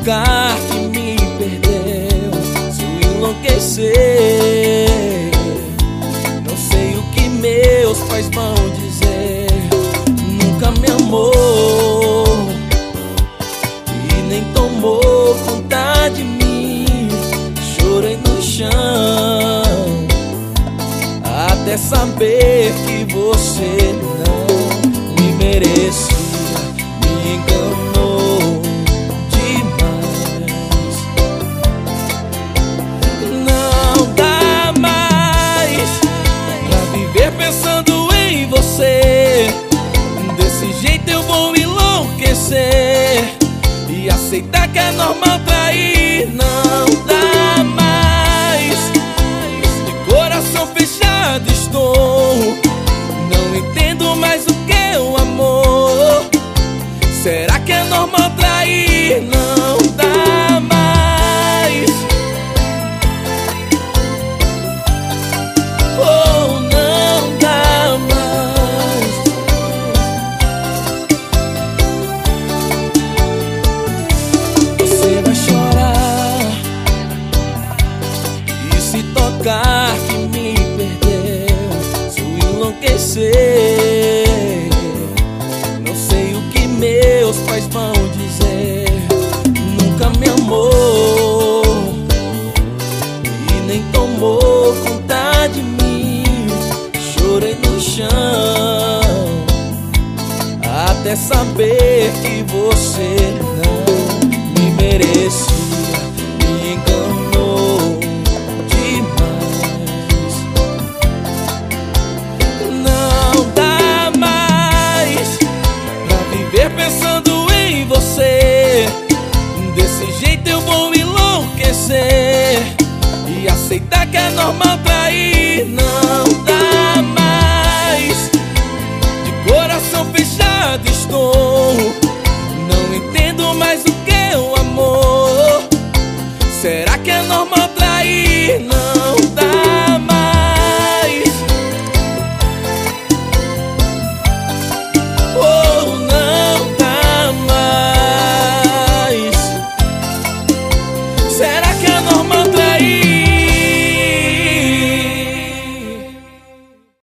tocar que me perdeu, se eu enlouquecer, não sei o que meus pais vão dizer. Nunca me amou e nem tomou conta de mim. Chorei no chão até saber que você não enlouquecer e aceitar que é normal trair. Não dá mais. De coração fechado estou. Não entendo mais o que é o amor. Será que é normal trair? Não enlouquecer. Não sei o que meus pais vão dizer. Nunca me amou e nem tomou conta de mim. Chorei no chão até saber que você não me merece. acreditar que é normal trair. Não dá mais. De coração fechado estou.